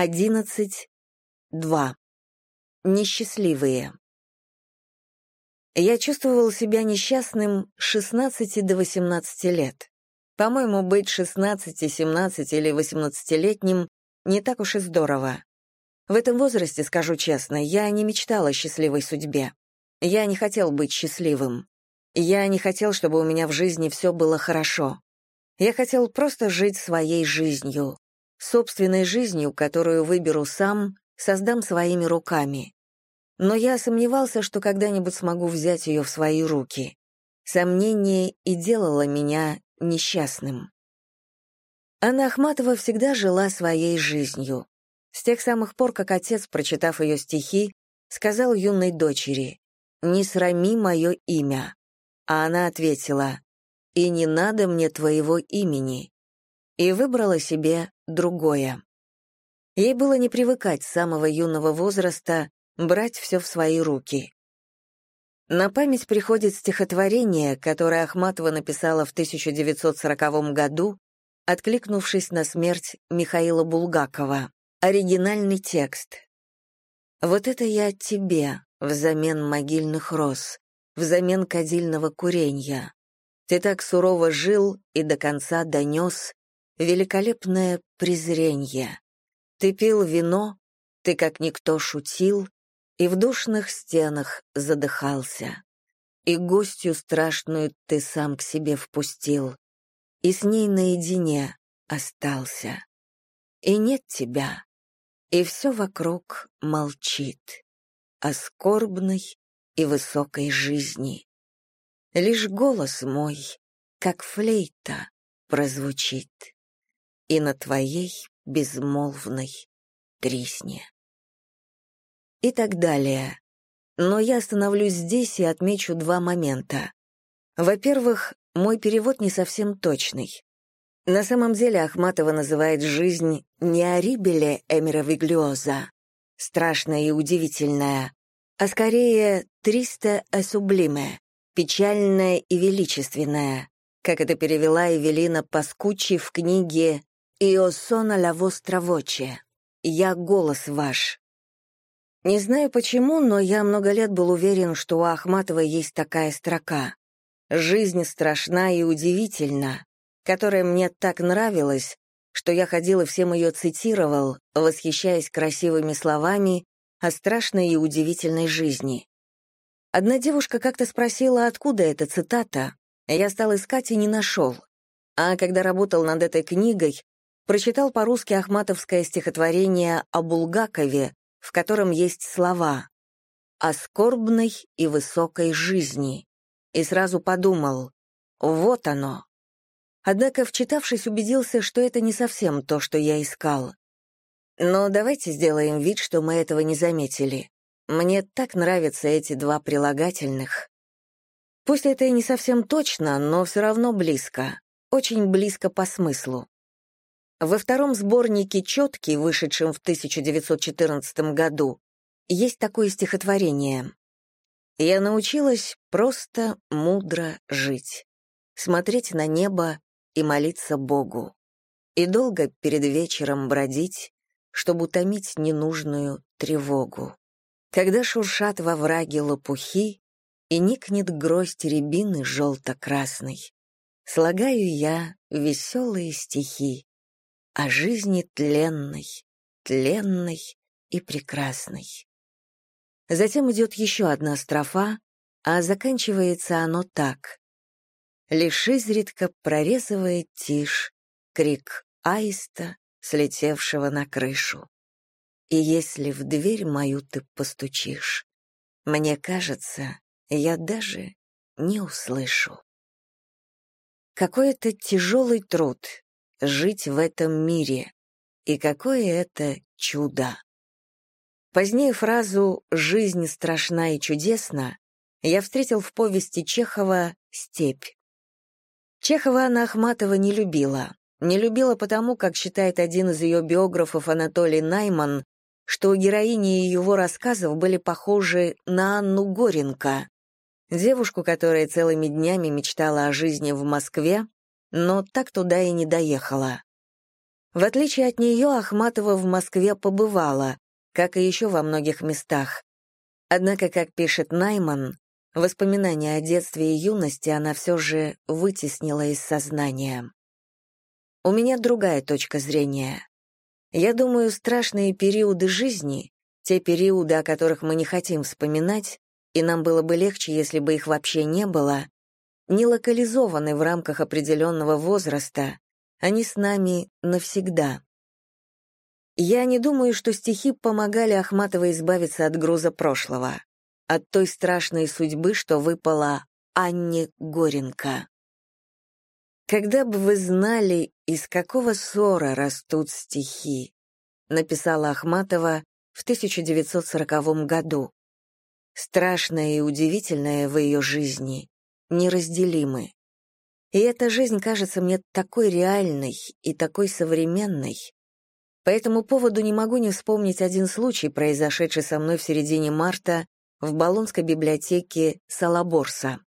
11. 2. Несчастливые. Я чувствовал себя несчастным с 16 до 18 лет. По-моему, быть 16, 17 или 18-летним не так уж и здорово. В этом возрасте, скажу честно, я не мечтал о счастливой судьбе. Я не хотел быть счастливым. Я не хотел, чтобы у меня в жизни все было хорошо. Я хотел просто жить своей жизнью, собственной жизнью, которую выберу сам, создам своими руками. Но я сомневался, что когда-нибудь смогу взять ее в свои руки. Сомнение и делало меня несчастным. Анна Ахматова всегда жила своей жизнью. С тех самых пор, как отец, прочитав ее стихи, сказал юной дочери «Не срами мое имя», а она ответила «И не надо мне твоего имени», и выбрала себе другое. Ей было не привыкать с самого юного возраста брать все в свои руки. На память приходит стихотворение, которое Ахматова написала в 1940 году, откликнувшись на смерть Михаила Булгакова. Оригинальный текст. «Вот это я тебе, взамен могильных роз, взамен кадильного куренья. Ты так сурово жил и до конца донес великолепное презренье. Ты пил вино, ты как никто шутил, и в душных стенах задыхался. И гостью страшную ты сам к себе впустил, и с ней наедине остался. И нет тебя, и все вокруг молчит о скорбной и высокой жизни. Лишь голос мой, как флейта, прозвучит, и на твоей безмолвной тресне и так далее. Но я остановлюсь здесь и отмечу два момента. Во-первых, мой перевод не совсем точный. На самом деле Ахматова называет жизнь не «орибеле эмеровиглиоза» — страшная и удивительная, а скорее «триста асублиме» — печальная и величественная, как это перевела Эвелина Паскучи в книге «Ио сона ла vostra voce» — «Я голос ваш», не знаю почему, но я много лет был уверен, что у Ахматова есть такая строка «Жизнь страшна и удивительна», которая мне так нравилась, что я ходил и всем ее цитировал, восхищаясь красивыми словами о страшной и удивительной жизни. Одна девушка как-то спросила, откуда эта цитата, я стал искать и не нашел. А когда работал над этой книгой, прочитал по-русски ахматовское стихотворение о Булгакове, в котором есть слова «о скорбной и высокой жизни», и сразу подумал «вот оно». Однако, вчитавшись, убедился, что это не совсем то, что я искал. Но давайте сделаем вид, что мы этого не заметили. Мне так нравятся эти два прилагательных. Пусть это и не совсем точно, но все равно близко, очень близко по смыслу. Во втором сборнике «Четкий», вышедшем в 1914 году, есть такое стихотворение. «Я научилась просто мудро жить, смотреть на небо и молиться Богу, и долго перед вечером бродить, чтобы утомить ненужную тревогу. Когда шуршат во враге лопухи, и никнет гроздь рябины желто-красной, слагаю я веселые стихи, о жизни тленной, тленной и прекрасной. Затем идет еще одна строфа, а заканчивается оно так. Лишь изредка прорезывает тишь крик аиста, слетевшего на крышу. И если в дверь мою ты постучишь, мне кажется, я даже не услышу. Какой-то тяжелый труд, жить в этом мире. И какое это чудо! Позднее фразу «жизнь страшна и чудесна» я встретил в повести Чехова «Степь». Чехова Анна Ахматова не любила. Не любила потому, как считает один из ее биографов Анатолий Найман, что героини его рассказов были похожи на Анну Горенко, девушку, которая целыми днями мечтала о жизни в Москве, но так туда и не доехала. В отличие от нее, Ахматова в Москве побывала, как и еще во многих местах. Однако, как пишет Найман, воспоминания о детстве и юности она все же вытеснила из сознания. У меня другая точка зрения. Я думаю, страшные периоды жизни, те периоды, о которых мы не хотим вспоминать, и нам было бы легче, если бы их вообще не было, не локализованы в рамках определенного возраста, они с нами навсегда. Я не думаю, что стихи помогали Ахматовой избавиться от груза прошлого, от той страшной судьбы, что выпала Анне Горенко. «Когда бы вы знали, из какого ссора растут стихи», написала Ахматова в 1940 году. Страшное и удивительное в ее жизни неразделимы. И эта жизнь кажется мне такой реальной и такой современной. По этому поводу не могу не вспомнить один случай, произошедший со мной в середине марта в Болонской библиотеке Салаборса.